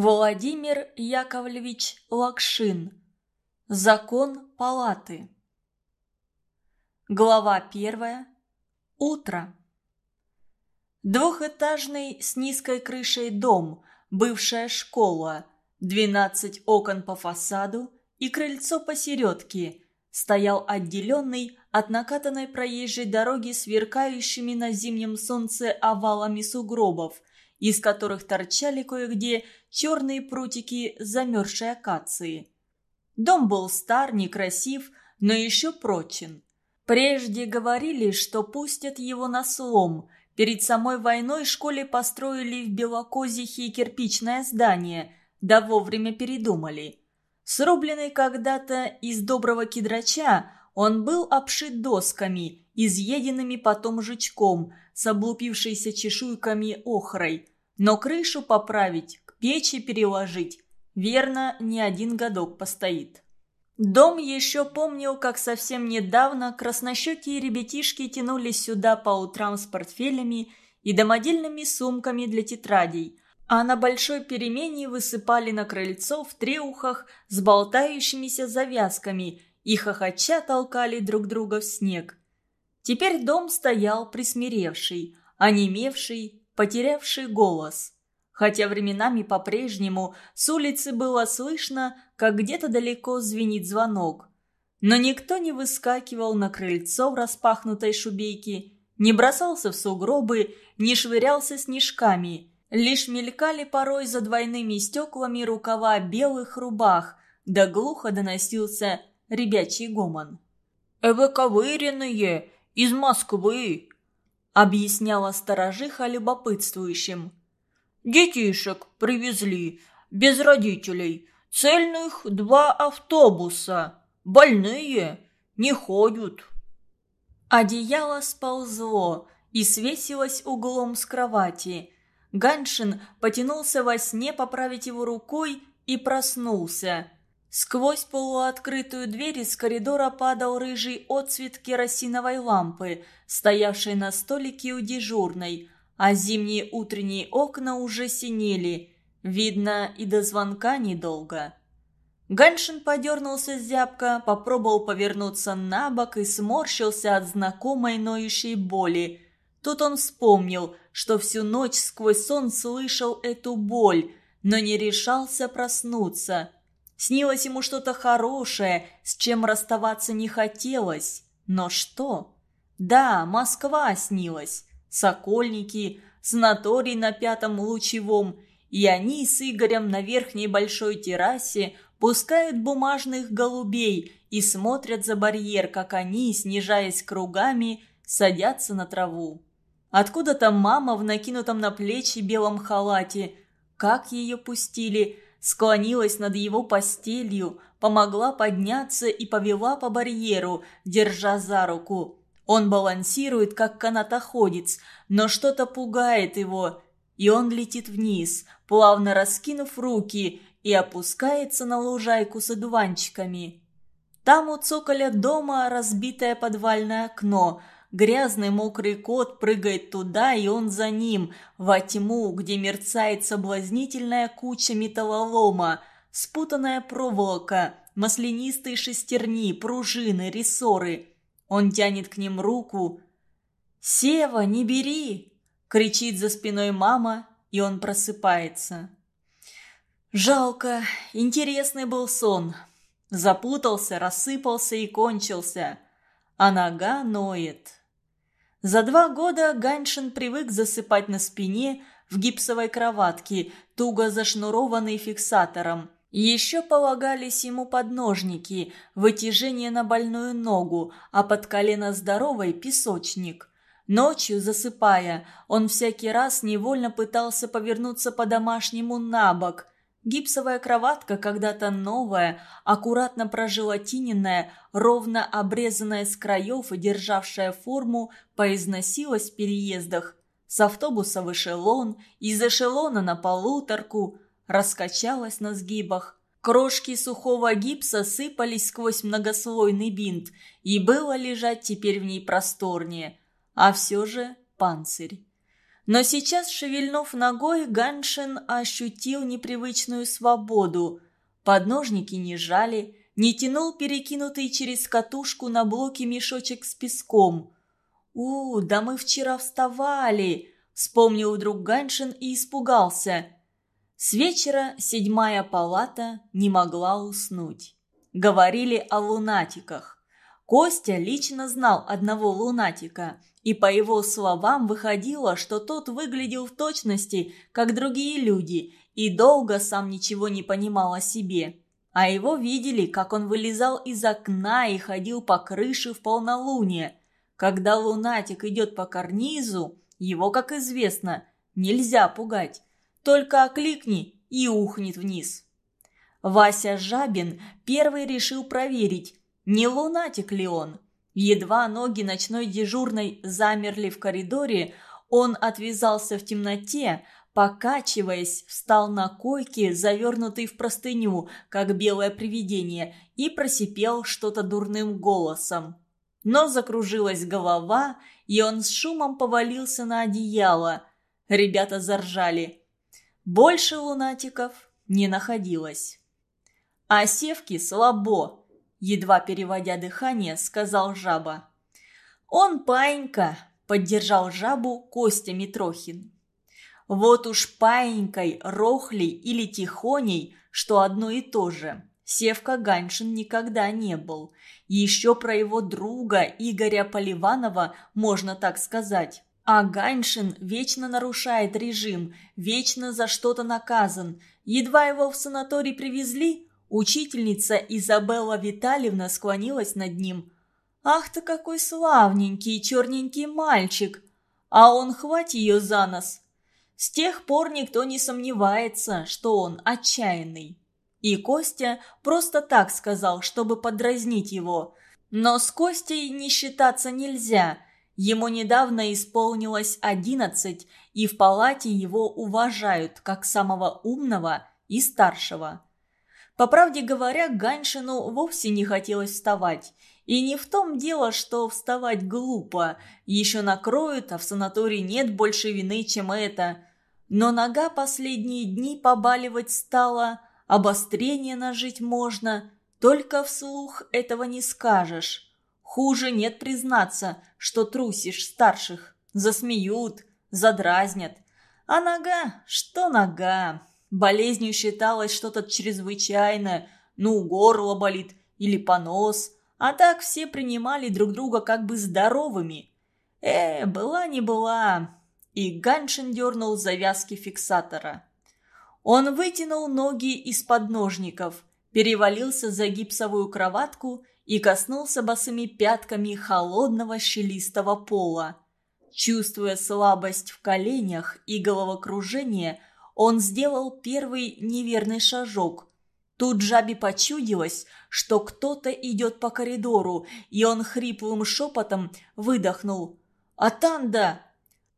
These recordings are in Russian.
Владимир Яковлевич Лакшин. Закон палаты. Глава первая. Утро. Двухэтажный с низкой крышей дом, бывшая школа, 12 окон по фасаду и крыльцо посередке, стоял отделенный от накатанной проезжей дороги сверкающими на зимнем солнце овалами сугробов – из которых торчали кое-где черные прутики замерзшей акации. Дом был стар, некрасив, но еще прочен. Прежде говорили, что пустят его на слом. Перед самой войной школе построили в Белокозихе кирпичное здание, да вовремя передумали. Срубленный когда-то из доброго кедрача, он был обшит досками, изъеденными потом жучком, с облупившейся чешуйками охрой. Но крышу поправить, к печи переложить, верно, не один годок постоит. Дом еще помнил, как совсем недавно краснощекие ребятишки тянулись сюда по утрам с портфелями и домодельными сумками для тетрадей, а на большой перемене высыпали на крыльцо в треухах с болтающимися завязками и хохоча толкали друг друга в снег. Теперь дом стоял присмиревший, онемевший, потерявший голос. Хотя временами по-прежнему с улицы было слышно, как где-то далеко звенит звонок. Но никто не выскакивал на крыльцо в распахнутой шубейке, не бросался в сугробы, не швырялся снежками. Лишь мелькали порой за двойными стеклами рукава белых рубах, да глухо доносился ребячий гомон. «Эваковыренные! Из Москвы!» — объясняла сторожиха любопытствующим. «Детишек привезли, без родителей. Цельных два автобуса. Больные, не ходят». Одеяло сползло и свесилось углом с кровати. Ганшин потянулся во сне поправить его рукой и проснулся. Сквозь полуоткрытую дверь из коридора падал рыжий отцвет керосиновой лампы, стоявшей на столике у дежурной, а зимние утренние окна уже синели. Видно, и до звонка недолго. Ганшин подернулся зябко, попробовал повернуться на бок и сморщился от знакомой ноющей боли. Тут он вспомнил, что всю ночь сквозь сон слышал эту боль, но не решался проснуться – Снилось ему что-то хорошее, с чем расставаться не хотелось. Но что? Да, Москва снилась. Сокольники, санаторий на Пятом Лучевом. И они с Игорем на верхней большой террасе пускают бумажных голубей и смотрят за барьер, как они, снижаясь кругами, садятся на траву. Откуда-то мама в накинутом на плечи белом халате. Как ее пустили – склонилась над его постелью, помогла подняться и повела по барьеру, держа за руку. Он балансирует, как канатоходец, но что-то пугает его, и он летит вниз, плавно раскинув руки, и опускается на лужайку с одуванчиками. Там у цоколя дома разбитое подвальное окно – Грязный мокрый кот прыгает туда, и он за ним, во тьму, где мерцает соблазнительная куча металлолома, спутанная проволока, маслянистые шестерни, пружины, рессоры. Он тянет к ним руку. «Сева, не бери!» — кричит за спиной мама, и он просыпается. Жалко, интересный был сон. Запутался, рассыпался и кончился. А нога ноет. За два года Ганшин привык засыпать на спине в гипсовой кроватке, туго зашнурованной фиксатором. Еще полагались ему подножники, вытяжение на больную ногу, а под колено здоровой – песочник. Ночью, засыпая, он всякий раз невольно пытался повернуться по-домашнему на бок – Гипсовая кроватка, когда-то новая, аккуратно прожелатиненная, ровно обрезанная с краев и державшая форму, поизносилась в переездах. С автобуса в эшелон, из эшелона на полуторку, раскачалась на сгибах. Крошки сухого гипса сыпались сквозь многослойный бинт, и было лежать теперь в ней просторнее. А все же панцирь. Но сейчас, шевельнув ногой, Ганшин ощутил непривычную свободу. Подножники не жали, не тянул перекинутый через катушку на блоке мешочек с песком. «У, да мы вчера вставали!» – вспомнил вдруг Ганшин и испугался. С вечера седьмая палата не могла уснуть. Говорили о лунатиках. Костя лично знал одного лунатика, и по его словам выходило, что тот выглядел в точности, как другие люди, и долго сам ничего не понимал о себе. А его видели, как он вылезал из окна и ходил по крыше в полнолуние. Когда лунатик идет по карнизу, его, как известно, нельзя пугать. Только окликни и ухнет вниз. Вася Жабин первый решил проверить, не лунатик ли он. Едва ноги ночной дежурной замерли в коридоре, он отвязался в темноте, покачиваясь, встал на койке, завернутый в простыню, как белое привидение, и просипел что-то дурным голосом. Но закружилась голова, и он с шумом повалился на одеяло. Ребята заржали. Больше лунатиков не находилось. А севки слабо, едва переводя дыхание, сказал жаба. «Он паинька», — поддержал жабу Костя Митрохин. «Вот уж паинькой, рохлей или тихоней, что одно и то же. Севка Ганшин никогда не был. Еще про его друга Игоря Поливанова можно так сказать. А Ганшин вечно нарушает режим, вечно за что-то наказан. Едва его в санаторий привезли, Учительница Изабелла Витальевна склонилась над ним. «Ах ты какой славненький черненький мальчик! А он хвать ее за нос!» С тех пор никто не сомневается, что он отчаянный. И Костя просто так сказал, чтобы подразнить его. Но с Костей не считаться нельзя. Ему недавно исполнилось одиннадцать, и в палате его уважают как самого умного и старшего. По правде говоря, Ганшину вовсе не хотелось вставать. И не в том дело, что вставать глупо. Еще накроют, а в санатории нет больше вины, чем это. Но нога последние дни побаливать стала, обострение нажить можно. Только вслух этого не скажешь. Хуже нет признаться, что трусишь старших. Засмеют, задразнят. А нога, что нога? Болезнью считалось что-то чрезвычайное, ну, горло болит или понос, а так все принимали друг друга как бы здоровыми. Э, была не была. И Ганшин дернул завязки фиксатора. Он вытянул ноги из-под ножников, перевалился за гипсовую кроватку и коснулся босыми пятками холодного щелистого пола. Чувствуя слабость в коленях и головокружение, он сделал первый неверный шажок. Тут жабе почудилось, что кто-то идет по коридору, и он хриплым шепотом выдохнул. «Атанда!»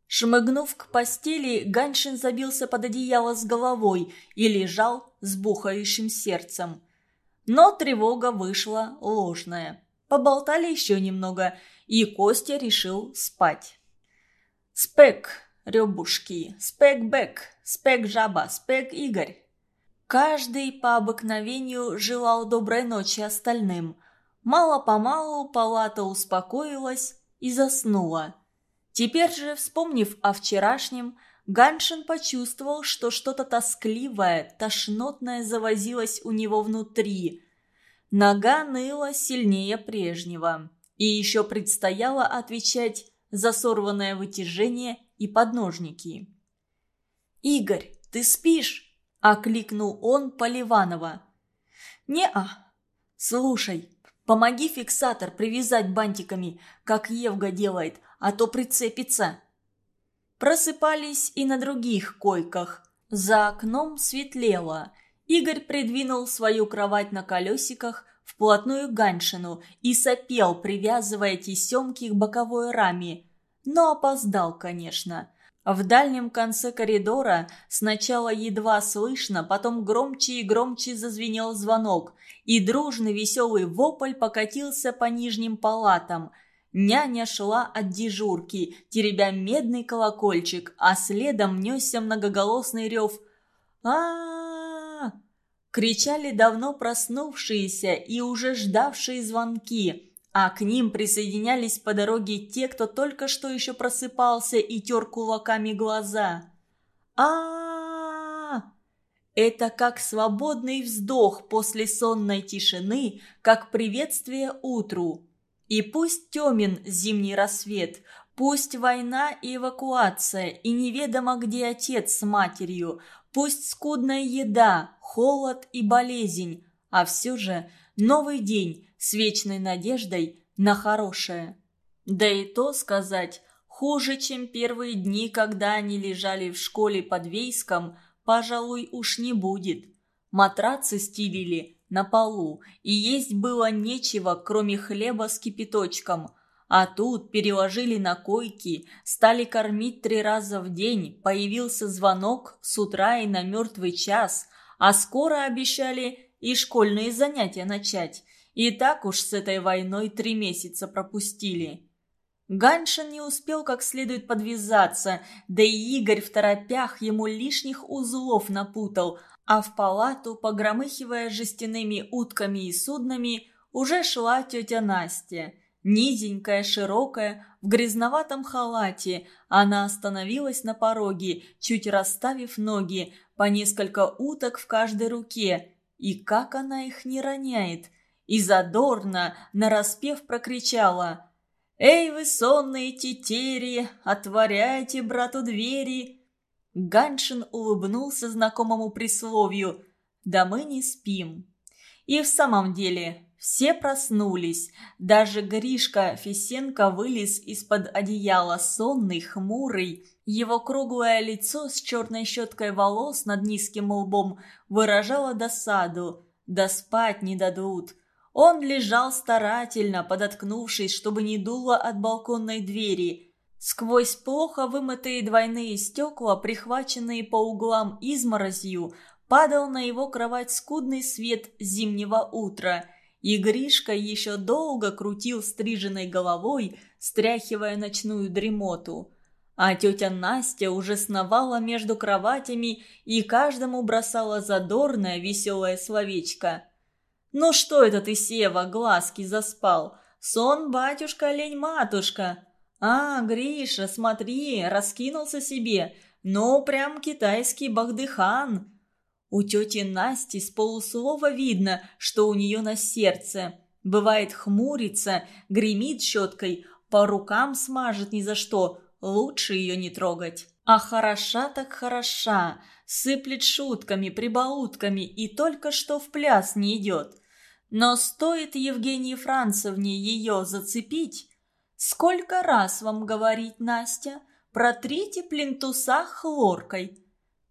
Шмыгнув к постели, Ганшин забился под одеяло с головой и лежал с бухающим сердцем. Но тревога вышла ложная. Поболтали еще немного, и Костя решил спать. «Спек, ребушки, спек-бек, спек-жаба, спек-игорь». Каждый по обыкновению желал доброй ночи остальным. Мало-помалу палата успокоилась и заснула. Теперь же, вспомнив о вчерашнем, Ганшин почувствовал, что что-то тоскливое, тошнотное завозилось у него внутри. Нога ныла сильнее прежнего. И еще предстояло отвечать за сорванное вытяжение и подножники. «Игорь, ты спишь?» – окликнул он Поливанова. «Не-а. Слушай, помоги фиксатор привязать бантиками, как Евга делает, а то прицепится». Просыпались и на других койках. За окном светлело. Игорь придвинул свою кровать на колесиках вплотную к Ганшину и сопел, привязывая тесемки к боковой раме но опоздал, конечно. В дальнем конце коридора сначала едва слышно, потом громче и громче зазвенел звонок, и дружный веселый вопль покатился по нижним палатам. Няня шла от дежурки, теребя медный колокольчик, а следом несся многоголосный рев а, -а, Кричали давно проснувшиеся и уже ждавшие звонки, а к ним присоединялись по дороге те, кто только что еще просыпался и тер кулаками глаза. а, Это как свободный вздох после сонной тишины, как приветствие утру. И пусть темен зимний рассвет, пусть война и эвакуация, и неведомо где отец с матерью, пусть скудная еда, холод и болезнь, а все же новый день с вечной надеждой на хорошее. Да и то сказать, хуже, чем первые дни, когда они лежали в школе под Вейском, пожалуй, уж не будет. Матрацы стелили, на полу, и есть было нечего, кроме хлеба с кипяточком. А тут переложили на койки, стали кормить три раза в день, появился звонок с утра и на мертвый час, а скоро обещали и школьные занятия начать. И так уж с этой войной три месяца пропустили. Ганшин не успел как следует подвязаться, да и Игорь в торопях ему лишних узлов напутал, а в палату, погромыхивая жестяными утками и суднами, уже шла тетя Настя. Низенькая, широкая, в грязноватом халате, она остановилась на пороге, чуть расставив ноги, по несколько уток в каждой руке. И как она их не роняет! И задорно, нараспев, прокричала «Эй, вы сонные тетери, отворяйте брату двери!» Ганшин улыбнулся знакомому присловию «Да мы не спим». И в самом деле все проснулись. Даже Гришка Фисенко вылез из-под одеяла сонный, хмурый. Его круглое лицо с черной щеткой волос над низким лбом выражало досаду. Да спать не дадут. Он лежал старательно, подоткнувшись, чтобы не дуло от балконной двери – Сквозь плохо вымытые двойные стекла, прихваченные по углам изморозью, падал на его кровать скудный свет зимнего утра, и Гришка еще долго крутил стриженной головой, стряхивая ночную дремоту. А тетя Настя уже сновала между кроватями и каждому бросала задорное веселое словечко. «Ну что это ты, Сева, глазки заспал? Сон, батюшка, лень, матушка!» «А, Гриша, смотри, раскинулся себе. Ну, прям китайский багдыхан». У тети Насти с полуслова видно, что у нее на сердце. Бывает хмурится, гремит щеткой, по рукам смажет ни за что. Лучше ее не трогать. А хороша так хороша, сыплет шутками, прибаутками и только что в пляс не идет. Но стоит Евгении Францевне ее зацепить, Сколько раз вам говорить, Настя, протрите плинтуса хлоркой.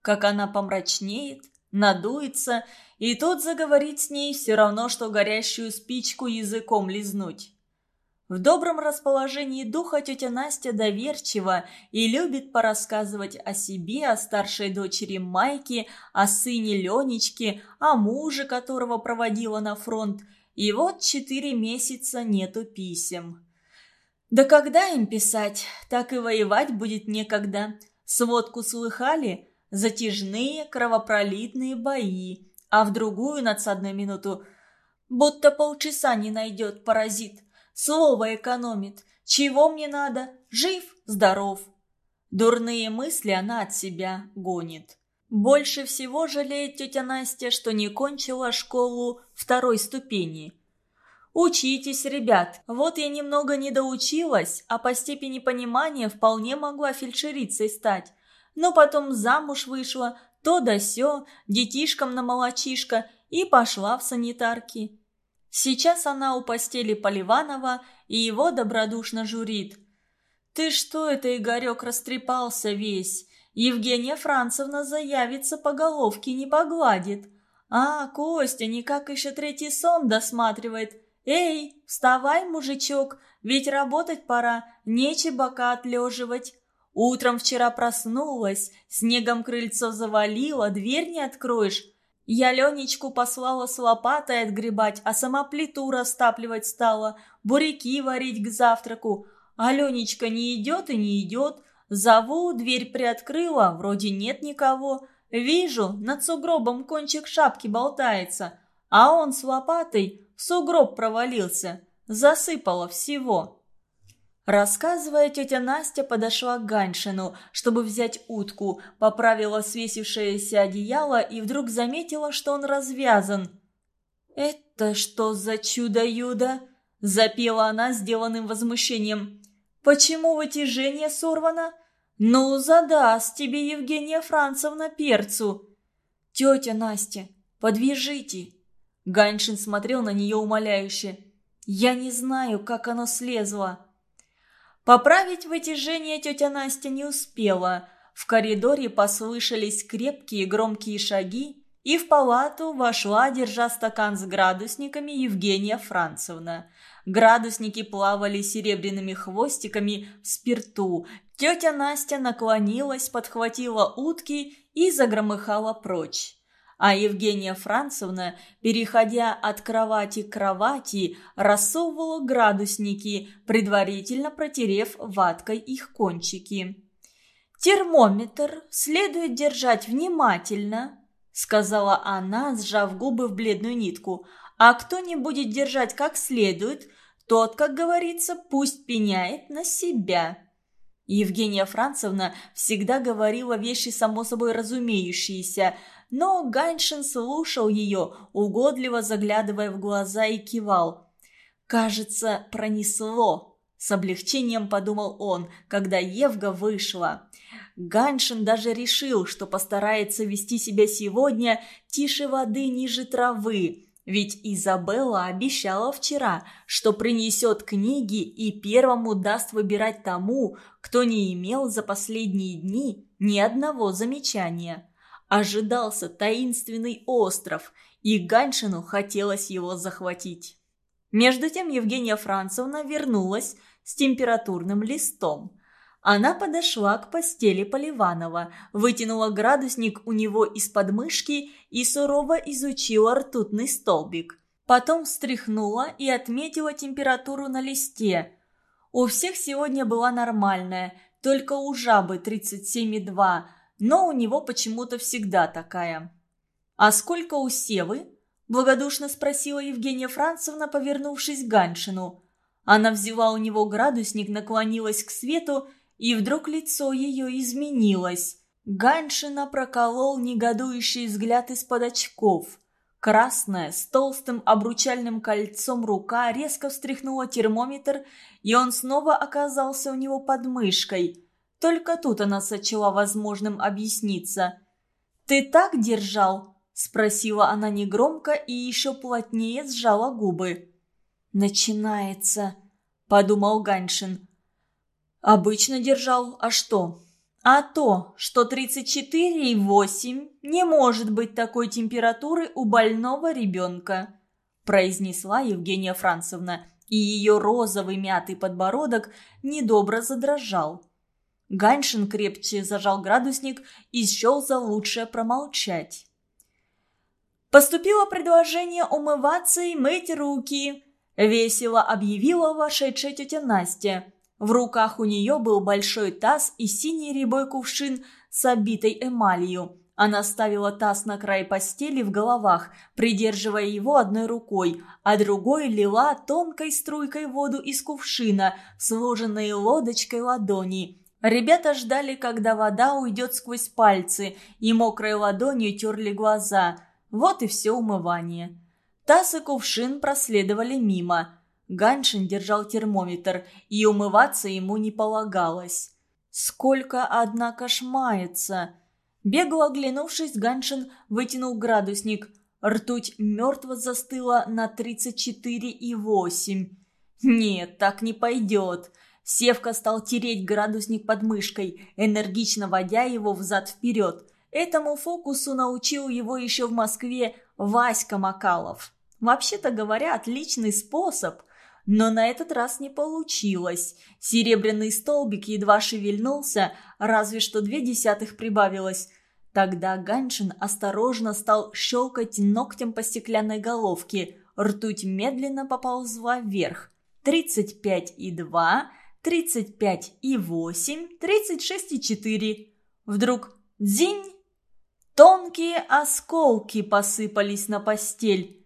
Как она помрачнеет, надуется, и тот заговорить с ней все равно, что горящую спичку языком лизнуть. В добром расположении духа тетя Настя доверчива и любит порассказывать о себе, о старшей дочери Майке, о сыне Ленечке, о муже, которого проводила на фронт. И вот четыре месяца нету писем. Да когда им писать? Так и воевать будет некогда. Сводку слыхали? Затяжные кровопролитные бои. А в другую надсадную минуту будто полчаса не найдет паразит. Слово экономит. Чего мне надо? Жив, здоров. Дурные мысли она от себя гонит. Больше всего жалеет тетя Настя, что не кончила школу второй ступени – «Учитесь, ребят. Вот я немного не доучилась, а по степени понимания вполне могла фельдшерицей стать. Но потом замуж вышла, то да сё, детишкам на молочишко, и пошла в санитарки». Сейчас она у постели Поливанова, и его добродушно журит. «Ты что это, Игорек, растрепался весь? Евгения Францевна заявится, по головке не погладит. А, Костя никак еще третий сон досматривает. «Эй, вставай, мужичок, ведь работать пора, нече бока отлеживать. Утром вчера проснулась, снегом крыльцо завалило, дверь не откроешь. Я Ленечку послала с лопатой отгребать, а сама плиту растапливать стала, буряки варить к завтраку. А Ленечка не идет и не идет. Зову, дверь приоткрыла, вроде нет никого. Вижу, над сугробом кончик шапки болтается, а он с лопатой в сугроб провалился. Засыпало всего. Рассказывая, тетя Настя подошла к Ганшину, чтобы взять утку, поправила свесившееся одеяло и вдруг заметила, что он развязан. «Это что за чудо-юдо?» – запела она сделанным возмущением. «Почему вытяжение сорвано?» «Ну, задаст тебе Евгения Францевна перцу!» «Тетя Настя, подвяжите!» Ганшин смотрел на нее умоляюще. «Я не знаю, как оно слезло!» Поправить вытяжение тетя Настя не успела. В коридоре послышались крепкие громкие шаги, и в палату вошла, держа стакан с градусниками, Евгения Францевна. Градусники плавали серебряными хвостиками в спирту. Тетя Настя наклонилась, подхватила утки и загромыхала прочь а Евгения Францевна, переходя от кровати к кровати, рассовывала градусники, предварительно протерев ваткой их кончики. «Термометр следует держать внимательно», — сказала она, сжав губы в бледную нитку. «А кто не будет держать как следует, тот, как говорится, пусть пеняет на себя». Евгения Францевна всегда говорила вещи само собой разумеющиеся — но Ганшин слушал ее, угодливо заглядывая в глаза и кивал. «Кажется, пронесло», — с облегчением подумал он, когда Евга вышла. Ганшин даже решил, что постарается вести себя сегодня тише воды ниже травы, ведь Изабелла обещала вчера, что принесет книги и первому даст выбирать тому, кто не имел за последние дни ни одного замечания ожидался таинственный остров, и Ганшину хотелось его захватить. Между тем Евгения Францевна вернулась с температурным листом. Она подошла к постели Поливанова, вытянула градусник у него из подмышки и сурово изучила ртутный столбик. Потом встряхнула и отметила температуру на листе. У всех сегодня была нормальная, только у жабы 37,2, но у него почему-то всегда такая. «А сколько у Севы?» – благодушно спросила Евгения Францевна, повернувшись к Ганшину. Она взяла у него градусник, наклонилась к свету, и вдруг лицо ее изменилось. Ганшина проколол негодующий взгляд из-под очков. Красная, с толстым обручальным кольцом рука резко встряхнула термометр, и он снова оказался у него под мышкой – только тут она сочла возможным объясниться. «Ты так держал?» – спросила она негромко и еще плотнее сжала губы. «Начинается», – подумал Ганшин. «Обычно держал, а что?» «А то, что 34,8 не может быть такой температуры у больного ребенка», – произнесла Евгения Францевна, и ее розовый мятый подбородок недобро задрожал. Ганшин крепче зажал градусник и счел за лучшее промолчать. «Поступило предложение умываться и мыть руки», – весело объявила вошедшая тетя Настя. В руках у нее был большой таз и синий рябой кувшин с обитой эмалью. Она ставила таз на край постели в головах, придерживая его одной рукой, а другой лила тонкой струйкой воду из кувшина, сложенной лодочкой ладони. Ребята ждали, когда вода уйдет сквозь пальцы, и мокрой ладонью терли глаза. Вот и все умывание. Таз и кувшин проследовали мимо. Ганшин держал термометр, и умываться ему не полагалось. Сколько, однако, шмается. Бегло оглянувшись, Ганшин вытянул градусник. Ртуть мертво застыла на 34,8. Нет, так не пойдет. Севка стал тереть градусник под мышкой, энергично водя его взад-вперед. Этому фокусу научил его еще в Москве Васька Макалов. Вообще-то говоря, отличный способ. Но на этот раз не получилось. Серебряный столбик едва шевельнулся, разве что две десятых прибавилось. Тогда Ганшин осторожно стал щелкать ногтем по стеклянной головке. Ртуть медленно поползла вверх. Тридцать пять и два, тридцать пять и восемь, тридцать шесть и четыре. Вдруг дзинь! Тонкие осколки посыпались на постель.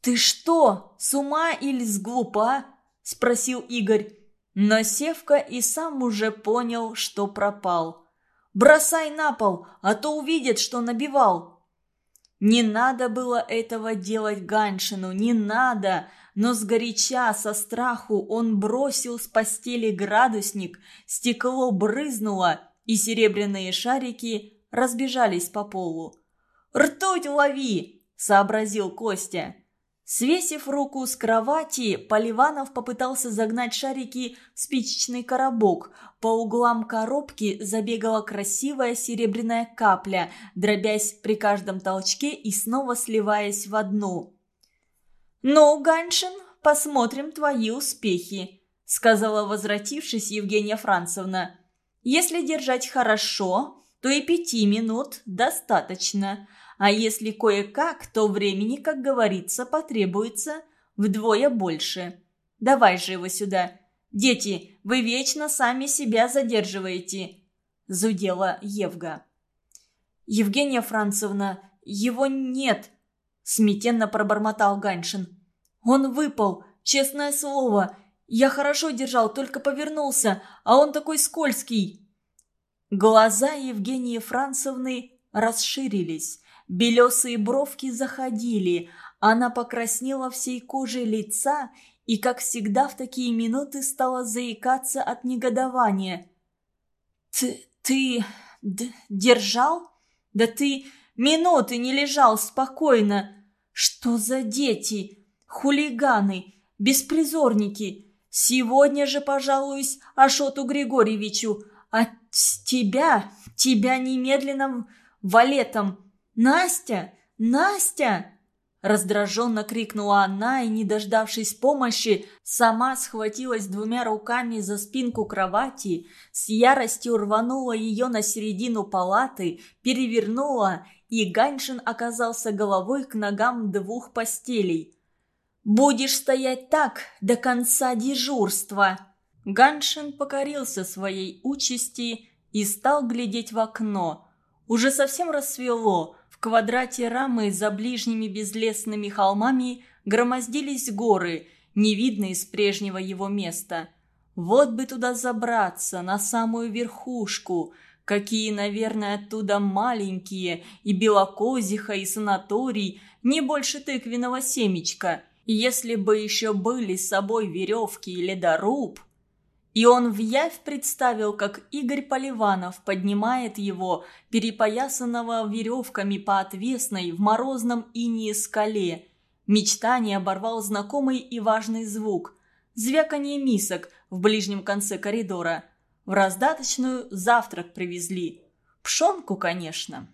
«Ты что, с ума или с глупа?» – спросил Игорь. Но Севка и сам уже понял, что пропал. «Бросай на пол, а то увидят, что набивал!» Не надо было этого делать Ганшину, не надо, но сгоряча, со страху, он бросил с постели градусник, стекло брызнуло, и серебряные шарики разбежались по полу. «Ртуть лови!» – сообразил Костя. Свесив руку с кровати, Поливанов попытался загнать шарики в спичечный коробок. По углам коробки забегала красивая серебряная капля, дробясь при каждом толчке и снова сливаясь в одну. «Ну, Ганшин, посмотрим твои успехи», — сказала, возвратившись Евгения Францевна. «Если держать хорошо, то и пяти минут достаточно. А если кое-как, то времени, как говорится, потребуется вдвое больше. Давай же его сюда. Дети, вы вечно сами себя задерживаете», – зудела Евга. «Евгения Францевна, его нет», – смятенно пробормотал Ганшин. «Он выпал, честное слово. Я хорошо держал, только повернулся, а он такой скользкий». Глаза Евгении Францевны расширились. Белесые бровки заходили, она покраснела всей кожей лица и, как всегда в такие минуты, стала заикаться от негодования. «Ты... ты... держал? Да ты минуты не лежал спокойно! Что за дети? Хулиганы, беспризорники! Сегодня же пожалуюсь Ашоту Григорьевичу, а тебя, тебя немедленно валетом!» «Настя! Настя!» Раздраженно крикнула она и, не дождавшись помощи, сама схватилась двумя руками за спинку кровати, с яростью рванула ее на середину палаты, перевернула, и Ганшин оказался головой к ногам двух постелей. «Будешь стоять так до конца дежурства!» Ганшин покорился своей участи и стал глядеть в окно. Уже совсем рассвело – в квадрате рамы за ближними безлесными холмами громоздились горы, не видные с прежнего его места. Вот бы туда забраться, на самую верхушку. Какие, наверное, оттуда маленькие, и белокозиха, и санаторий, не больше тыквенного семечка. Если бы еще были с собой веревки и ледоруб... И он в явь представил, как Игорь Поливанов поднимает его, перепоясанного веревками по отвесной в морозном инии скале. Мечтание оборвал знакомый и важный звук – звяканье мисок в ближнем конце коридора. В раздаточную завтрак привезли. Пшонку, конечно.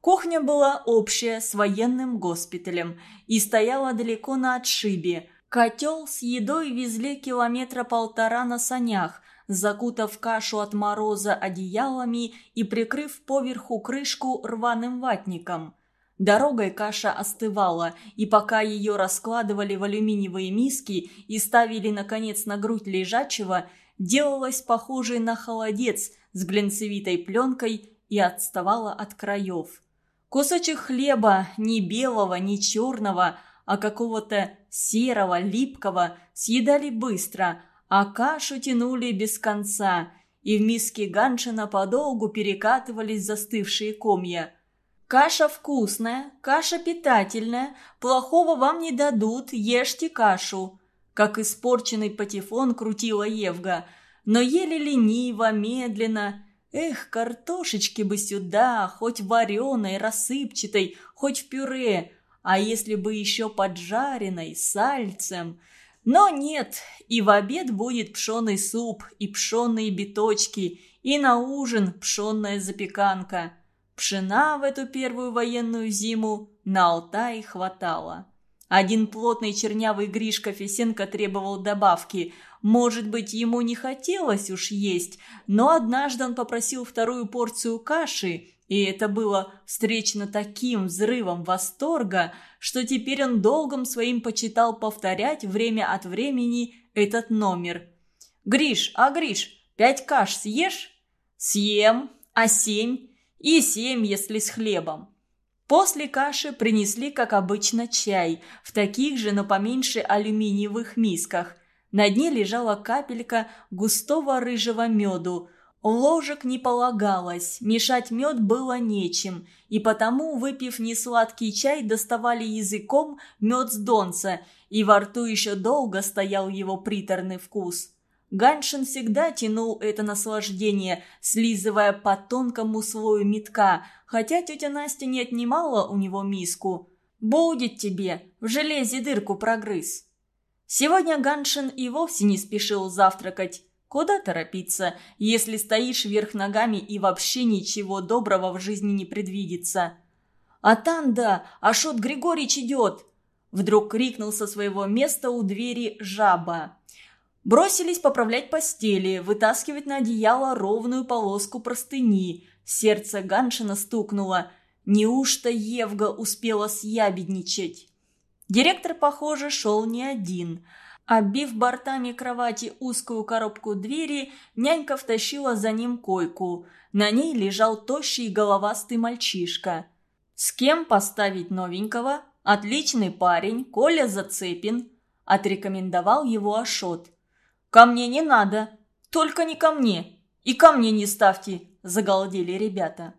Кухня была общая с военным госпиталем и стояла далеко на отшибе – Котел с едой везли километра полтора на санях, закутав кашу от мороза одеялами и прикрыв поверху крышку рваным ватником. Дорогой каша остывала, и пока ее раскладывали в алюминиевые миски и ставили, наконец, на грудь лежачего, делалась похожей на холодец с глинцевитой пленкой и отставала от краев. Кусочек хлеба, ни белого, ни черного, а какого-то серого, липкого, съедали быстро, а кашу тянули без конца, и в миске Ганшина подолгу перекатывались застывшие комья. «Каша вкусная, каша питательная, плохого вам не дадут, ешьте кашу», как испорченный патефон крутила Евга, но еле лениво, медленно. Эх, картошечки бы сюда, хоть вареной, рассыпчатой, хоть в пюре, а если бы еще поджаренной, сальцем. Но нет, и в обед будет пшеный суп, и пшеные биточки, и на ужин пшенная запеканка. Пшена в эту первую военную зиму на Алтай хватало. Один плотный чернявый Гришка Фесенко требовал добавки. Может быть, ему не хотелось уж есть, но однажды он попросил вторую порцию каши, И это было встречено таким взрывом восторга, что теперь он долгом своим почитал повторять время от времени этот номер. «Гриш, а Гриш, пять каш съешь?» «Съем. А семь?» «И семь, если с хлебом». После каши принесли, как обычно, чай в таких же, но поменьше алюминиевых мисках. На дне лежала капелька густого рыжего меду – Ложек не полагалось, мешать мед было нечем, и потому, выпив несладкий чай, доставали языком мед с донца, и во рту еще долго стоял его приторный вкус. Ганшин всегда тянул это наслаждение, слизывая по тонкому слою метка, хотя тетя Настя не отнимала у него миску. «Будет тебе, в железе дырку прогрыз». Сегодня Ганшин и вовсе не спешил завтракать. Куда торопиться, если стоишь вверх ногами и вообще ничего доброго в жизни не предвидится? «Атанда! Ашот Григорьевич идет!» Вдруг крикнул со своего места у двери жаба. Бросились поправлять постели, вытаскивать на одеяло ровную полоску простыни. Сердце Ганшина стукнуло. Неужто Евга успела съябедничать? Директор, похоже, шел не один – Оббив бортами кровати узкую коробку двери, нянька втащила за ним койку. На ней лежал тощий головастый мальчишка. «С кем поставить новенького? Отличный парень, Коля Зацепин», – отрекомендовал его Ашот. «Ко мне не надо. Только не ко мне. И ко мне не ставьте», – загалдели ребята.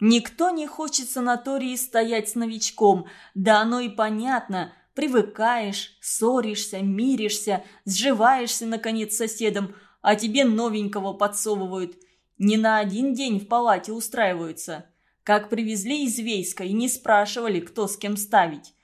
Никто не хочет в санатории стоять с новичком, да оно и понятно – Привыкаешь, ссоришься, миришься, сживаешься, наконец, с соседом, а тебе новенького подсовывают. Не на один день в палате устраиваются. Как привезли из Вейска и не спрашивали, кто с кем ставить.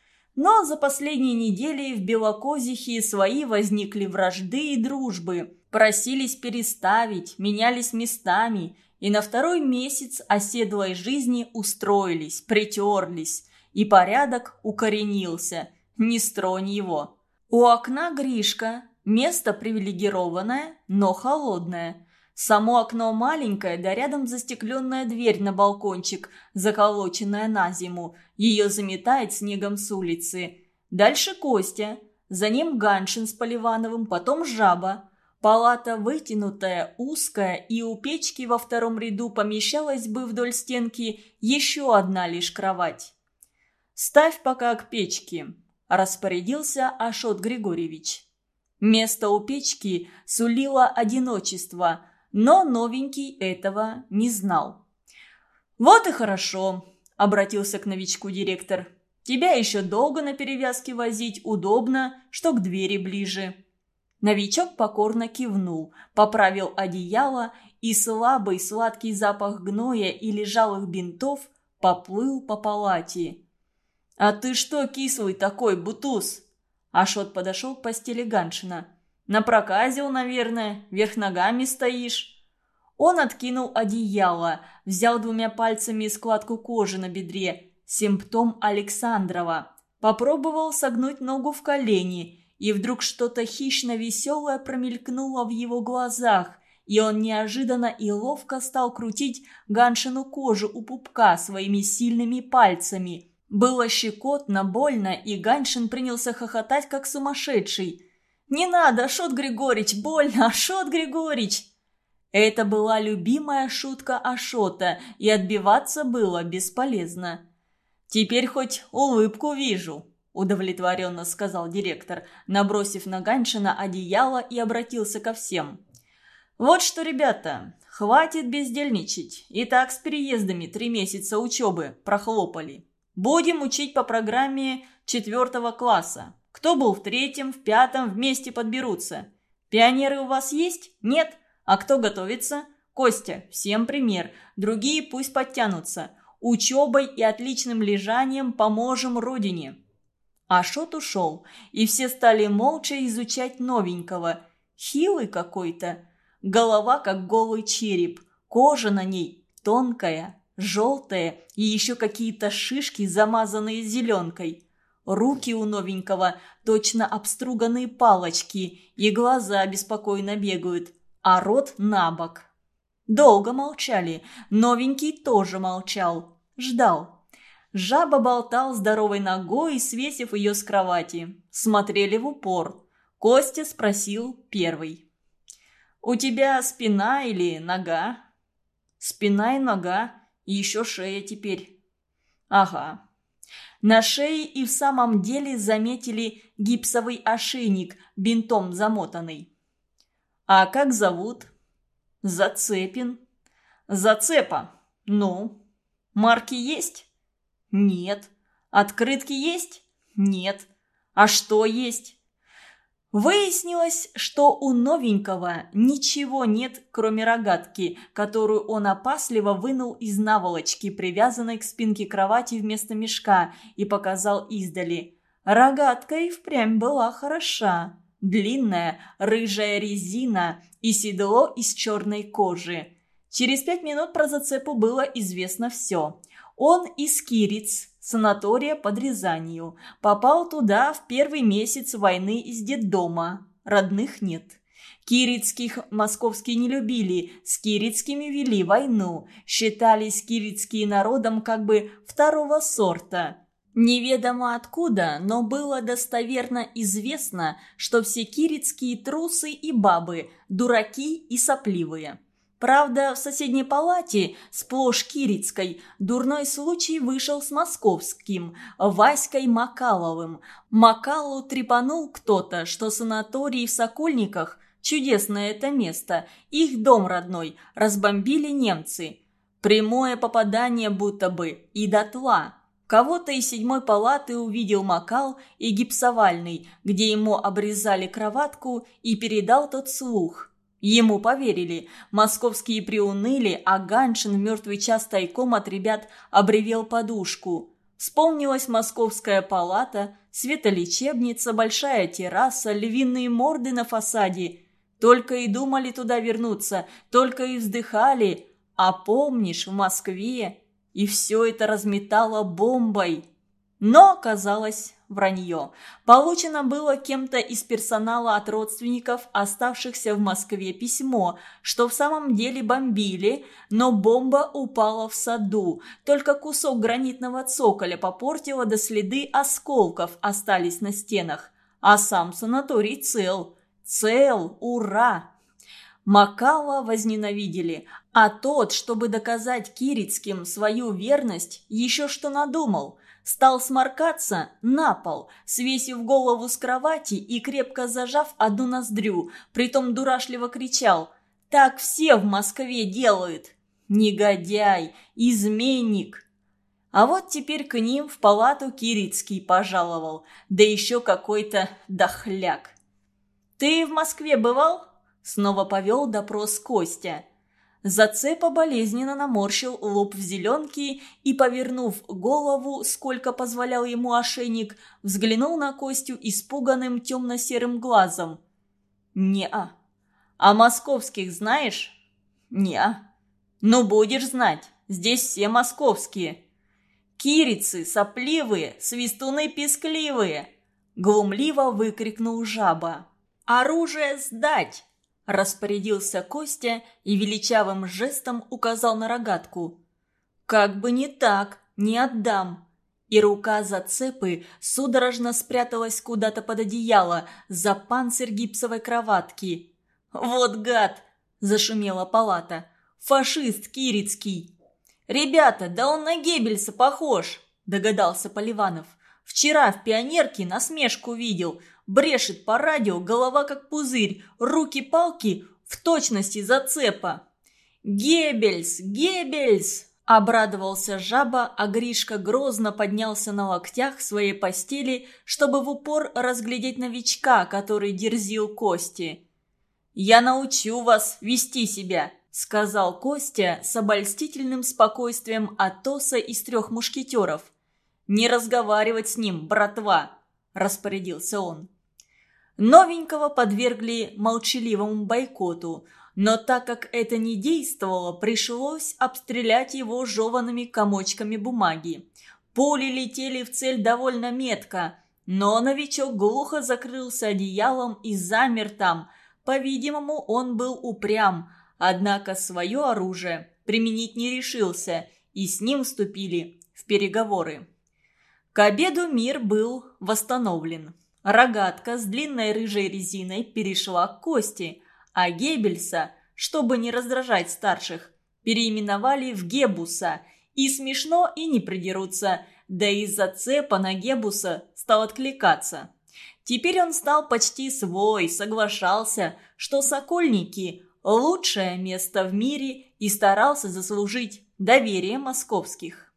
Но за последние недели в Белокозихе свои возникли вражды и дружбы. Просились переставить, менялись местами. И на второй месяц оседлой жизни устроились, притерлись. И порядок укоренился – не стронь его. У окна Гришка. Место привилегированное, но холодное. Само окно маленькое, да рядом застекленная дверь на балкончик, заколоченная на зиму. Ее заметает снегом с улицы. Дальше Костя. За ним Ганшин с Поливановым, потом Жаба. Палата вытянутая, узкая, и у печки во втором ряду помещалась бы вдоль стенки еще одна лишь кровать. «Ставь пока к печке», распорядился Ашот Григорьевич. Место у печки сулило одиночество, но новенький этого не знал. «Вот и хорошо», – обратился к новичку директор. «Тебя еще долго на перевязке возить, удобно, что к двери ближе». Новичок покорно кивнул, поправил одеяло, и слабый сладкий запах гноя и лежалых бинтов поплыл по палате. «А ты что кислый такой, Бутуз?» Ашот подошел к постели Ганшина. «Напроказил, наверное, вверх ногами стоишь». Он откинул одеяло, взял двумя пальцами складку кожи на бедре, симптом Александрова. Попробовал согнуть ногу в колени, и вдруг что-то хищно-веселое промелькнуло в его глазах, и он неожиданно и ловко стал крутить Ганшину кожу у пупка своими сильными пальцами – было щекотно, больно, и Ганшин принялся хохотать, как сумасшедший. «Не надо, Ашот Григорьевич, больно, Ашот Григорьевич!» Это была любимая шутка Ашота, и отбиваться было бесполезно. «Теперь хоть улыбку вижу», – удовлетворенно сказал директор, набросив на Ганшина одеяло и обратился ко всем. «Вот что, ребята, хватит бездельничать. И так с переездами три месяца учебы прохлопали. Будем учить по программе четвертого класса. Кто был в третьем, в пятом, вместе подберутся. Пионеры у вас есть? Нет? А кто готовится? Костя, всем пример. Другие пусть подтянутся. Учебой и отличным лежанием поможем родине. Ашот ушел, и все стали молча изучать новенького. Хилый какой-то. Голова, как голый череп. Кожа на ней тонкая, желтые и еще какие-то шишки, замазанные зеленкой. Руки у новенького точно обструганные палочки, и глаза беспокойно бегают, а рот на бок. Долго молчали. Новенький тоже молчал. Ждал. Жаба болтал здоровой ногой, свесив ее с кровати. Смотрели в упор. Костя спросил первый. «У тебя спина или нога?» «Спина и нога, и еще шея теперь». «Ага». На шее и в самом деле заметили гипсовый ошейник, бинтом замотанный. «А как зовут?» «Зацепин». «Зацепа? Ну? Марки есть?» «Нет». «Открытки есть?» «Нет». «А что есть?» Выяснилось, что у новенького ничего нет, кроме рогатки, которую он опасливо вынул из наволочки, привязанной к спинке кровати вместо мешка, и показал издали. Рогатка и впрямь была хороша. Длинная, рыжая резина и седло из черной кожи. Через пять минут про зацепу было известно все. Он из Кириц, санатория под Рязанью. Попал туда в первый месяц войны из детдома. Родных нет. Кирицких московские не любили, с кирицкими вели войну. Считались кирицкие народом как бы второго сорта. Неведомо откуда, но было достоверно известно, что все кирицкие трусы и бабы – дураки и сопливые. Правда, в соседней палате, сплошь Кирицкой, дурной случай вышел с московским, Васькой Макаловым. Макалу трепанул кто-то, что санаторий в Сокольниках – чудесное это место, их дом родной, разбомбили немцы. Прямое попадание будто бы и дотла. Кого-то из седьмой палаты увидел Макал и гипсовальный, где ему обрезали кроватку и передал тот слух – Ему поверили. Московские приуныли, а Ганшин в мертвый час тайком от ребят обревел подушку. Вспомнилась московская палата, светолечебница, большая терраса, львиные морды на фасаде. Только и думали туда вернуться, только и вздыхали. А помнишь, в Москве? И все это разметало бомбой. Но оказалось вранье. Получено было кем-то из персонала от родственников, оставшихся в Москве, письмо, что в самом деле бомбили, но бомба упала в саду. Только кусок гранитного цоколя попортила, до следы осколков остались на стенах. А сам санаторий цел. Цел, ура! Макала возненавидели, а тот, чтобы доказать Кирицким свою верность, еще что надумал – стал сморкаться на пол, свесив голову с кровати и крепко зажав одну ноздрю, притом дурашливо кричал «Так все в Москве делают!» «Негодяй! Изменник!» А вот теперь к ним в палату Кирицкий пожаловал, да еще какой-то дохляк. «Ты в Москве бывал?» Снова повел допрос Костя. Зацепа болезненно наморщил лоб в зеленке и, повернув голову, сколько позволял ему ошейник, взглянул на Костю испуганным темно-серым глазом. «Не-а. А московских знаешь?» «Не-а. Ну, будешь знать. Здесь все московские». «Кирицы сопливые, свистуны пескливые!» Глумливо выкрикнул жаба. «Оружие сдать!» Распорядился Костя и величавым жестом указал на рогатку. «Как бы не так, не отдам!» И рука зацепы судорожно спряталась куда-то под одеяло, за панцирь гипсовой кроватки. «Вот гад!» – зашумела палата. «Фашист Кирицкий!» «Ребята, да он на Геббельса похож!» – догадался Поливанов. «Вчера в пионерке насмешку видел. Брешет по радио, голова как пузырь, руки-палки в точности зацепа. «Геббельс! Геббельс!» Обрадовался жаба, а Гришка грозно поднялся на локтях своей постели, чтобы в упор разглядеть новичка, который дерзил Кости. «Я научу вас вести себя», — сказал Костя с обольстительным спокойствием Атоса из трех мушкетеров. «Не разговаривать с ним, братва», — распорядился он. Новенького подвергли молчаливому бойкоту, но так как это не действовало, пришлось обстрелять его жеванными комочками бумаги. Пули летели в цель довольно метко, но новичок глухо закрылся одеялом и замер там. По-видимому, он был упрям, однако свое оружие применить не решился, и с ним вступили в переговоры. К обеду мир был восстановлен. Рогатка с длинной рыжей резиной перешла к кости, а Геббельса, чтобы не раздражать старших, переименовали в Гебуса. И смешно, и не придерутся, да и зацепа на Гебуса стал откликаться. Теперь он стал почти свой, соглашался, что Сокольники – лучшее место в мире и старался заслужить доверие московских.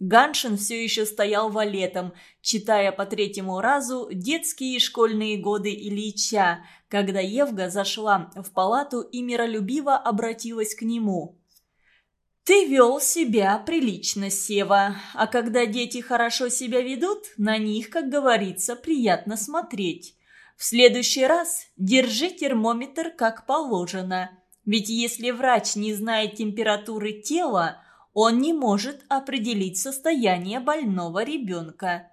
Ганшин все еще стоял валетом, читая по третьему разу детские и школьные годы Ильича, когда Евга зашла в палату и миролюбиво обратилась к нему. «Ты вел себя прилично, Сева, а когда дети хорошо себя ведут, на них, как говорится, приятно смотреть. В следующий раз держи термометр как положено, ведь если врач не знает температуры тела, он не может определить состояние больного ребенка.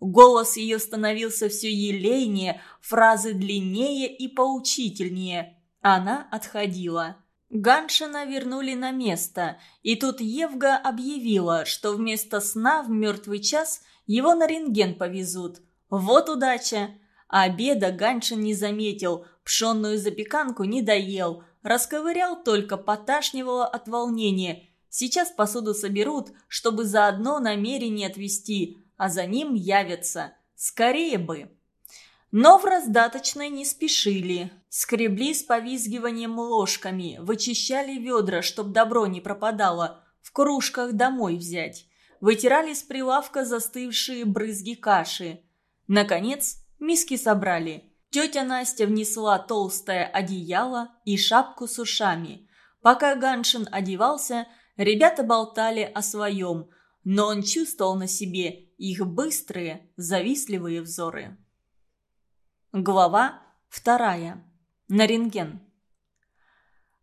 Голос ее становился все елейнее, фразы длиннее и поучительнее. Она отходила. Ганшина вернули на место, и тут Евга объявила, что вместо сна в мертвый час его на рентген повезут. Вот удача! Обеда Ганшин не заметил, пшенную запеканку не доел, расковырял только, поташнивало от волнения – Сейчас посуду соберут, чтобы заодно намерение отвести, а за ним явятся. Скорее бы. Но в раздаточной не спешили. Скребли с повизгиванием ложками, вычищали ведра, чтоб добро не пропадало, в кружках домой взять. Вытирали с прилавка застывшие брызги каши. Наконец, миски собрали. Тетя Настя внесла толстое одеяло и шапку с ушами. Пока Ганшин одевался, Ребята болтали о своем, но он чувствовал на себе их быстрые, завистливые взоры. Глава вторая. На рентген.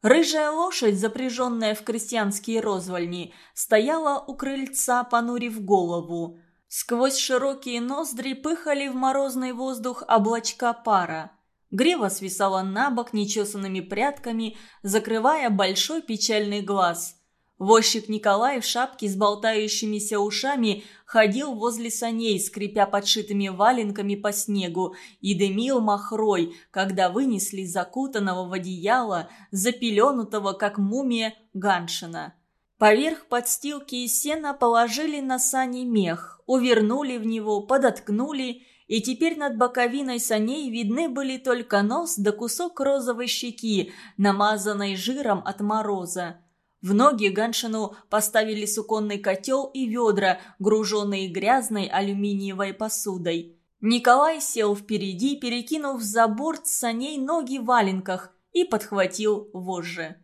Рыжая лошадь, запряженная в крестьянские розвольни, стояла у крыльца, понурив голову. Сквозь широкие ноздри пыхали в морозный воздух облачка пара. Грива свисала на бок нечесанными прядками, закрывая большой печальный глаз – Возчик Николай в шапке с болтающимися ушами ходил возле саней, скрипя подшитыми валенками по снегу, и дымил махрой, когда вынесли закутанного в одеяло, запеленутого, как мумия, Ганшина. Поверх подстилки и сена положили на сани мех, увернули в него, подоткнули, и теперь над боковиной саней видны были только нос да кусок розовой щеки, намазанной жиром от мороза. В ноги Ганшину поставили суконный котел и ведра, груженные грязной алюминиевой посудой. Николай сел впереди, перекинув за борт саней ноги в валенках и подхватил вожжи.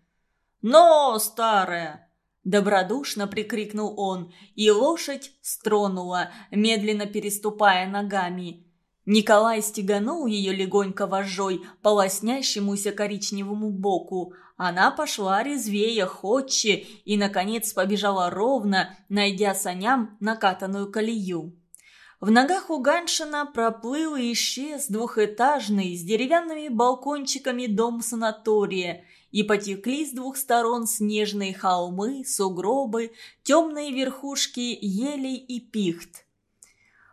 «Но, старая!» – добродушно прикрикнул он, и лошадь стронула, медленно переступая ногами. Николай стеганул ее легонько вожжой по лоснящемуся коричневому боку. Она пошла резвее, ходче и, наконец, побежала ровно, найдя саням накатанную колею. В ногах у Ганшина проплыл и исчез двухэтажный с деревянными балкончиками дом санатория, и потекли с двух сторон снежные холмы, сугробы, темные верхушки елей и пихт.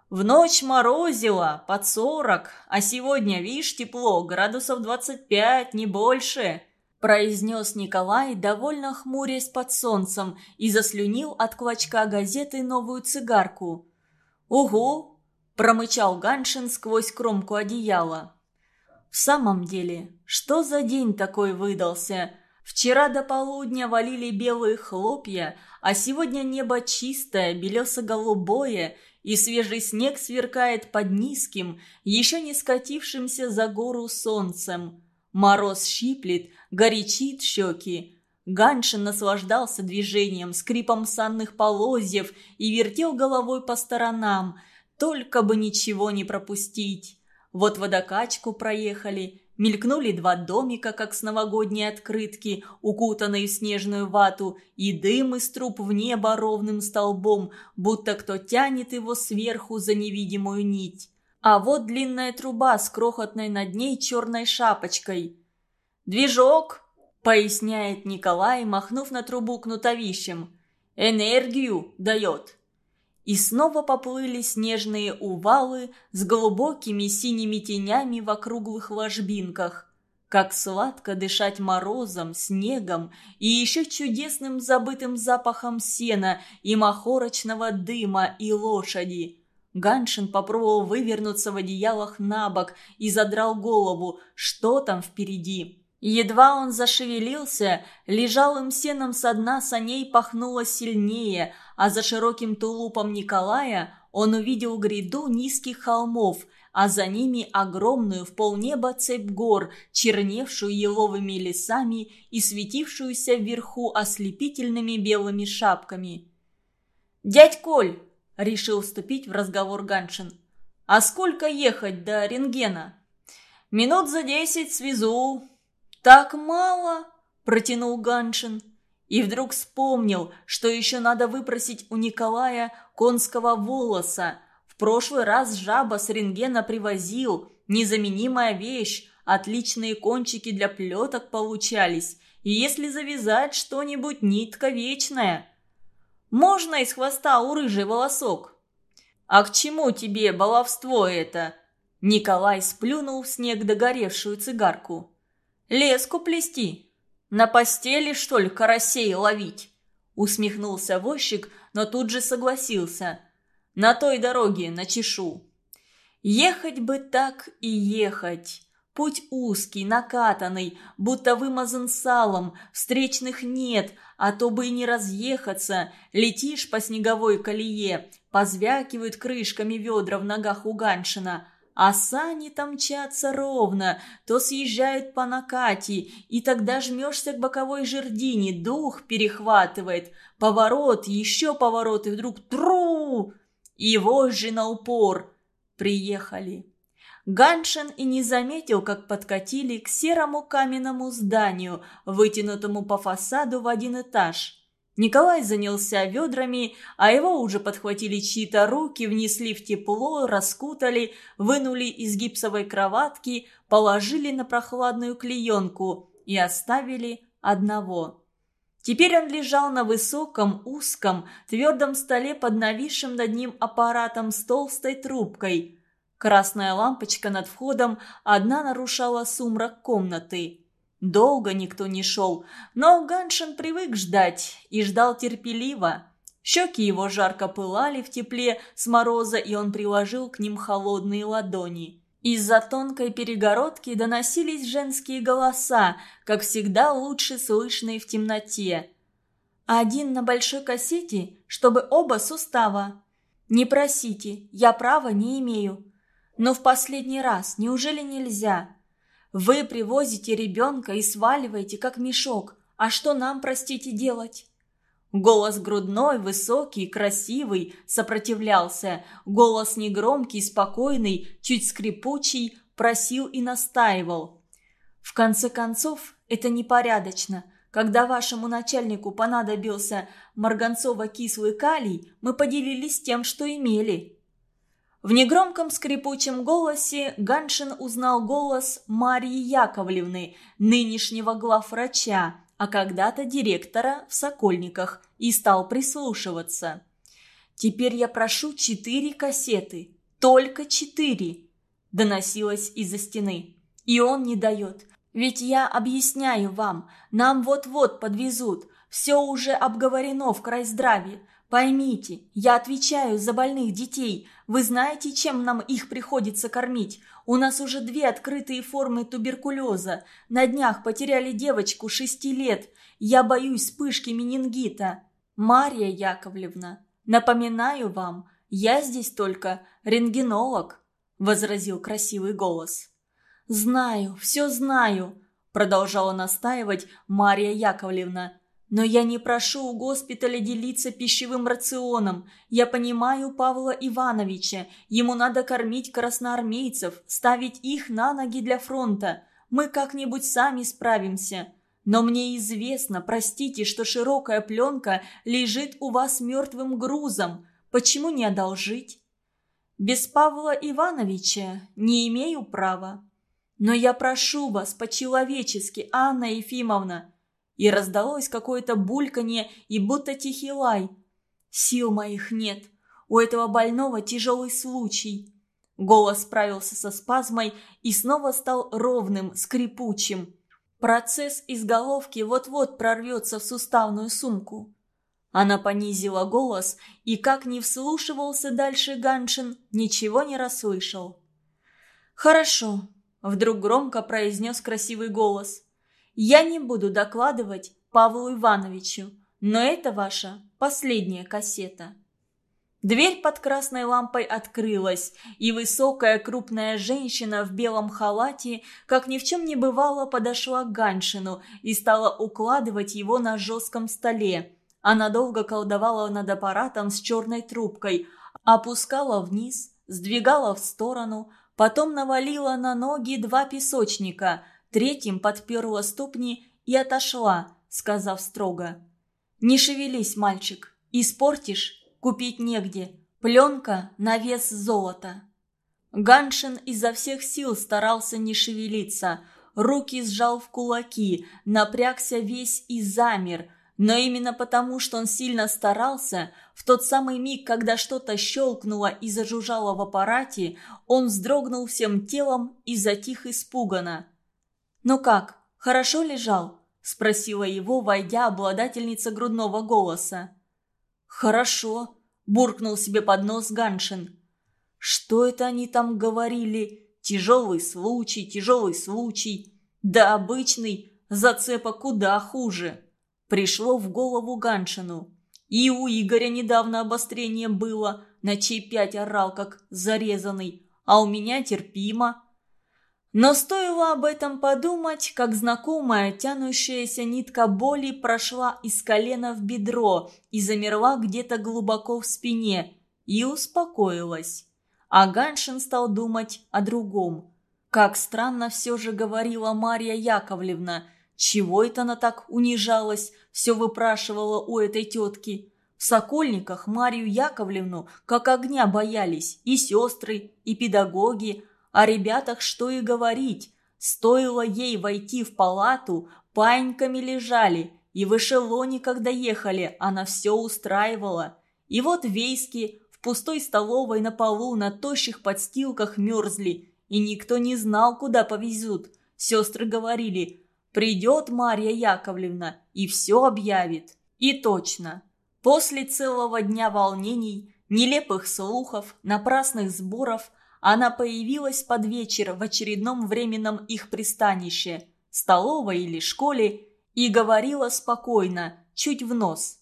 В ночь морозило под сорок, а сегодня, видишь, тепло, градусов двадцать пять, не больше», – произнес Николай, довольно хмурясь под солнцем, и заслюнил от клочка газеты новую цигарку. «Угу!» – промычал Ганшин сквозь кромку одеяла. «В самом деле, что за день такой выдался?» Вчера до полудня валили белые хлопья, а сегодня небо чистое, белесо-голубое, и свежий снег сверкает под низким, еще не скатившимся за гору солнцем. Мороз щиплет, горячит щеки. Ганшин наслаждался движением, скрипом санных полозьев и вертел головой по сторонам, только бы ничего не пропустить. Вот водокачку проехали, Мелькнули два домика, как с новогодней открытки, укутанные в снежную вату, и дым из труб в небо ровным столбом, будто кто тянет его сверху за невидимую нить. А вот длинная труба с крохотной над ней черной шапочкой. «Движок!» – поясняет Николай, махнув на трубу кнутовищем. «Энергию дает». И снова поплыли снежные увалы с глубокими синими тенями в округлых ложбинках. Как сладко дышать морозом, снегом и еще чудесным забытым запахом сена и махорочного дыма и лошади. Ганшин попробовал вывернуться в одеялах на бок и задрал голову, что там впереди. Едва он зашевелился, лежалым сеном со дна саней пахнуло сильнее, а за широким тулупом Николая он увидел гряду низких холмов, а за ними огромную в полнеба цепь гор, черневшую еловыми лесами и светившуюся вверху ослепительными белыми шапками. «Дядь Коль!» — решил вступить в разговор Ганшин. «А сколько ехать до рентгена?» «Минут за десять свезу». «Так мало?» — протянул Ганшин. И вдруг вспомнил, что еще надо выпросить у Николая конского волоса, в прошлый раз жаба с рентгена привозил. Незаменимая вещь. Отличные кончики для плеток получались. И если завязать что-нибудь, нитка вечная. Можно из хвоста у рыжий волосок? А к чему тебе баловство это? Николай сплюнул в снег догоревшую цигарку. Леску плести? На постели, что ли, карасей ловить? Усмехнулся возчик, но тут же согласился. На той дороге, на чешу. Ехать бы так и ехать. Путь узкий, накатанный, будто вымазан салом, встречных нет, а то бы и не разъехаться. Летишь по снеговой колее, позвякивают крышками ведра в ногах у Ганшина, а сани там мчатся ровно, то съезжают по накате, и тогда жмешься к боковой жердине, дух перехватывает. Поворот, еще поворот, и вдруг тру! И вожжи на упор. Приехали. Ганшин и не заметил, как подкатили к серому каменному зданию, вытянутому по фасаду в один этаж. Николай занялся ведрами, а его уже подхватили чьи-то руки, внесли в тепло, раскутали, вынули из гипсовой кроватки, положили на прохладную клеенку и оставили одного. Теперь он лежал на высоком, узком, твердом столе под нависшим над ним аппаратом с толстой трубкой. Красная лампочка над входом одна нарушала сумрак комнаты. Долго никто не шел, но Ганшин привык ждать и ждал терпеливо. Щеки его жарко пылали в тепле с мороза, и он приложил к ним холодные ладони. Из-за тонкой перегородки доносились женские голоса, как всегда лучше слышные в темноте. «Один на большой кассете, чтобы оба сустава. Не просите, я права не имею. Но в последний раз, неужели нельзя? Вы привозите ребенка и сваливаете, как мешок. А что нам, простите, делать?» Голос грудной, высокий, красивый, сопротивлялся. Голос негромкий, спокойный, чуть скрипучий, просил и настаивал. «В конце концов, это непорядочно. Когда вашему начальнику понадобился марганцово-кислый калий, мы поделились тем, что имели». В негромком скрипучем голосе Ганшин узнал голос Марии Яковлевны, нынешнего главврача, а когда-то директора в Сокольниках, и стал прислушиваться. «Теперь я прошу четыре кассеты. Только четыре!» доносилось из-за стены. «И он не дает. Ведь я объясняю вам, нам вот-вот подвезут. Все уже обговорено в крайздраве. Поймите, я отвечаю за больных детей. Вы знаете, чем нам их приходится кормить? У нас уже две открытые формы туберкулеза. На днях потеряли девочку шести лет. Я боюсь вспышки менингита. Мария Яковлевна, напоминаю вам, я здесь только рентгенолог», – возразил красивый голос. «Знаю, все знаю», – продолжала настаивать Мария Яковлевна. Но я не прошу у госпиталя делиться пищевым рационом. Я понимаю Павла Ивановича. Ему надо кормить красноармейцев, ставить их на ноги для фронта. Мы как-нибудь сами справимся. Но мне известно, простите, что широкая пленка лежит у вас мертвым грузом. Почему не одолжить? Без Павла Ивановича не имею права. Но я прошу вас по-человечески, Анна Ефимовна. И раздалось какое-то бульканье и будто тихий лай. «Сил моих нет. У этого больного тяжелый случай». Голос справился со спазмой и снова стал ровным, скрипучим. Процесс из головки вот-вот прорвется в суставную сумку. Она понизила голос, и как не вслушивался дальше Ганшин, ничего не расслышал. «Хорошо», — вдруг громко произнес красивый голос. «Я не буду докладывать Павлу Ивановичу, но это ваша последняя кассета». Дверь под красной лампой открылась, и высокая крупная женщина в белом халате, как ни в чем не бывало, подошла к Ганшину и стала укладывать его на жестком столе. Она долго колдовала над аппаратом с черной трубкой, опускала вниз, сдвигала в сторону, потом навалила на ноги два песочника, третьим подперла ступни и отошла, сказав строго. «Не шевелись, мальчик, испортишь Купить негде. Пленка на вес золота. Ганшин изо всех сил старался не шевелиться. Руки сжал в кулаки, напрягся весь и замер. Но именно потому, что он сильно старался, в тот самый миг, когда что-то щелкнуло и зажужжало в аппарате, он вздрогнул всем телом и затих испуганно. «Ну как, хорошо лежал?» – спросила его, войдя обладательница грудного голоса. «Хорошо», буркнул себе под нос Ганшин. Что это они там говорили? Тяжелый случай, тяжелый случай. Да обычный, зацепа куда хуже. Пришло в голову Ганшину. И у Игоря недавно обострение было, ночей пять орал, как зарезанный, а у меня терпимо. Но стоило об этом подумать, как знакомая тянущаяся нитка боли прошла из колена в бедро и замерла где-то глубоко в спине, и успокоилась. А Ганшин стал думать о другом. Как странно все же говорила Марья Яковлевна. Чего это она так унижалась, все выпрашивала у этой тетки. В Сокольниках Марию Яковлевну как огня боялись и сестры, и педагоги, о ребятах что и говорить. Стоило ей войти в палату, паиньками лежали, и в эшелоне, когда ехали, она все устраивала. И вот вейски в пустой столовой на полу на тощих подстилках мерзли, и никто не знал, куда повезут. Сестры говорили, придет Марья Яковлевна и все объявит. И точно. После целого дня волнений, нелепых слухов, напрасных сборов – она появилась под вечер в очередном временном их пристанище, столовой или школе, и говорила спокойно, чуть в нос.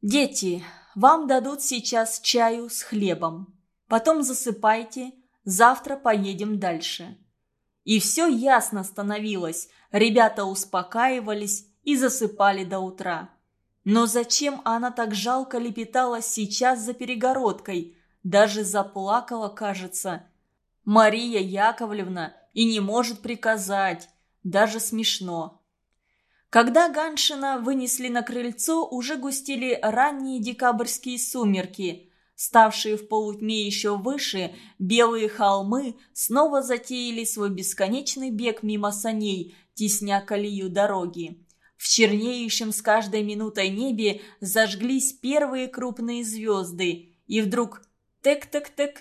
«Дети, вам дадут сейчас чаю с хлебом. Потом засыпайте, завтра поедем дальше». И все ясно становилось, ребята успокаивались и засыпали до утра. Но зачем она так жалко лепетала сейчас за перегородкой – даже заплакала, кажется. Мария Яковлевна и не может приказать. Даже смешно. Когда Ганшина вынесли на крыльцо, уже густели ранние декабрьские сумерки. Ставшие в полутьме еще выше, белые холмы снова затеяли свой бесконечный бег мимо саней, тесня колею дороги. В чернеющем с каждой минутой небе зажглись первые крупные звезды, и вдруг Тык-тык-тык.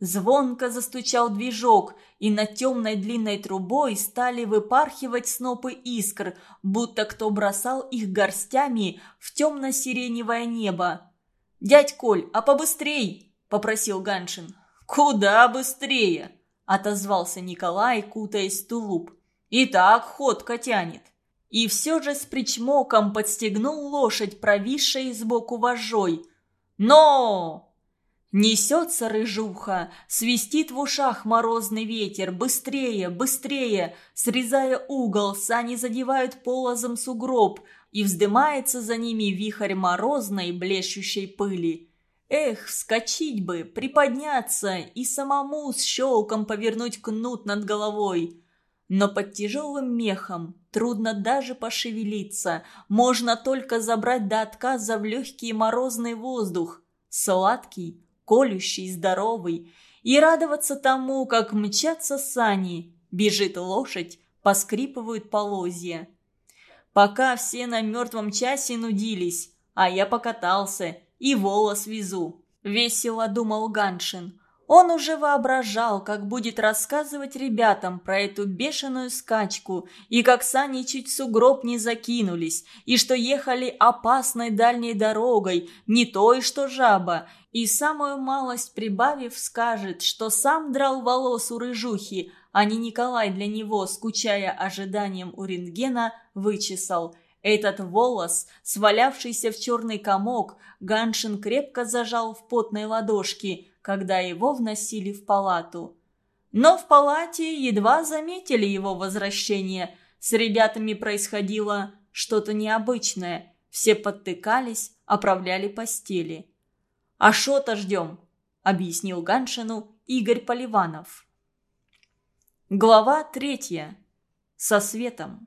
Звонко застучал движок, и над темной длинной трубой стали выпархивать снопы искр, будто кто бросал их горстями в темно-сиреневое небо. «Дядь Коль, а побыстрей!» – попросил Ганшин. «Куда быстрее?» – отозвался Николай, кутаясь в тулуп. «И так ходка тянет». И все же с причмоком подстегнул лошадь, провисшей сбоку вожжой. «Но!» Несется рыжуха, свистит в ушах морозный ветер, быстрее, быстрее, срезая угол, сани задевают полозом сугроб, и вздымается за ними вихрь морозной, блещущей пыли. Эх, вскочить бы, приподняться и самому с щелком повернуть кнут над головой. Но под тяжелым мехом трудно даже пошевелиться, можно только забрать до отказа в легкий морозный воздух, сладкий, колющий, здоровый, и радоваться тому, как мчатся сани, бежит лошадь, поскрипывают полозья. Пока все на мертвом часе нудились, а я покатался и волос везу. Весело думал Ганшин. Он уже воображал, как будет рассказывать ребятам про эту бешеную скачку, и как сани чуть сугроб не закинулись, и что ехали опасной дальней дорогой, не той, что жаба, и самую малость прибавив, скажет, что сам драл волос у рыжухи, а не Николай для него, скучая ожиданием у рентгена, вычесал. Этот волос, свалявшийся в черный комок, Ганшин крепко зажал в потной ладошке – когда его вносили в палату. Но в палате едва заметили его возвращение. С ребятами происходило что-то необычное. Все подтыкались, оправляли постели. «А шо-то ждем», — объяснил Ганшину Игорь Поливанов. Глава третья. Со светом.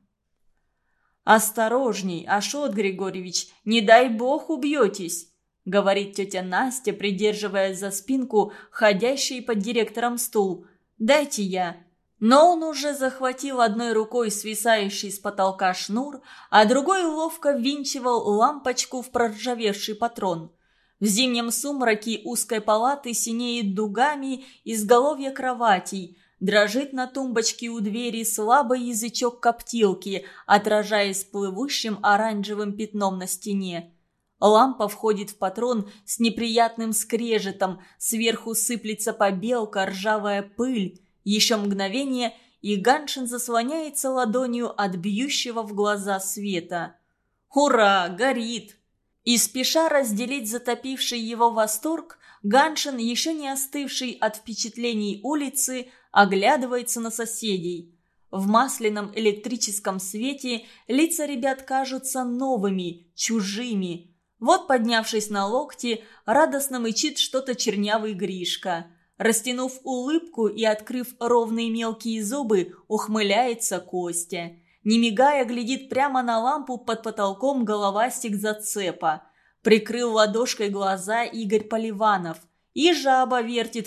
«Осторожней, Ашот Григорьевич, не дай бог убьетесь!» Говорит тетя Настя, придерживая за спинку ходящий под директором стул. «Дайте я». Но он уже захватил одной рукой свисающий с потолка шнур, а другой ловко ввинчивал лампочку в проржавевший патрон. В зимнем сумраке узкой палаты синеет дугами изголовья кроватей, дрожит на тумбочке у двери слабый язычок коптилки, отражаясь плывущим оранжевым пятном на стене. Лампа входит в патрон с неприятным скрежетом, сверху сыплется побелка, ржавая пыль. Еще мгновение, и Ганшин заслоняется ладонью от бьющего в глаза света. «Ура! Горит!» И спеша разделить затопивший его восторг, Ганшин, еще не остывший от впечатлений улицы, оглядывается на соседей. В масляном электрическом свете лица ребят кажутся новыми, чужими. Вот, поднявшись на локти, радостно мычит что-то чернявый Гришка. Растянув улыбку и открыв ровные мелкие зубы, ухмыляется Костя. Не мигая, глядит прямо на лампу под потолком головастик зацепа. Прикрыл ладошкой глаза Игорь Поливанов. И жаба вертит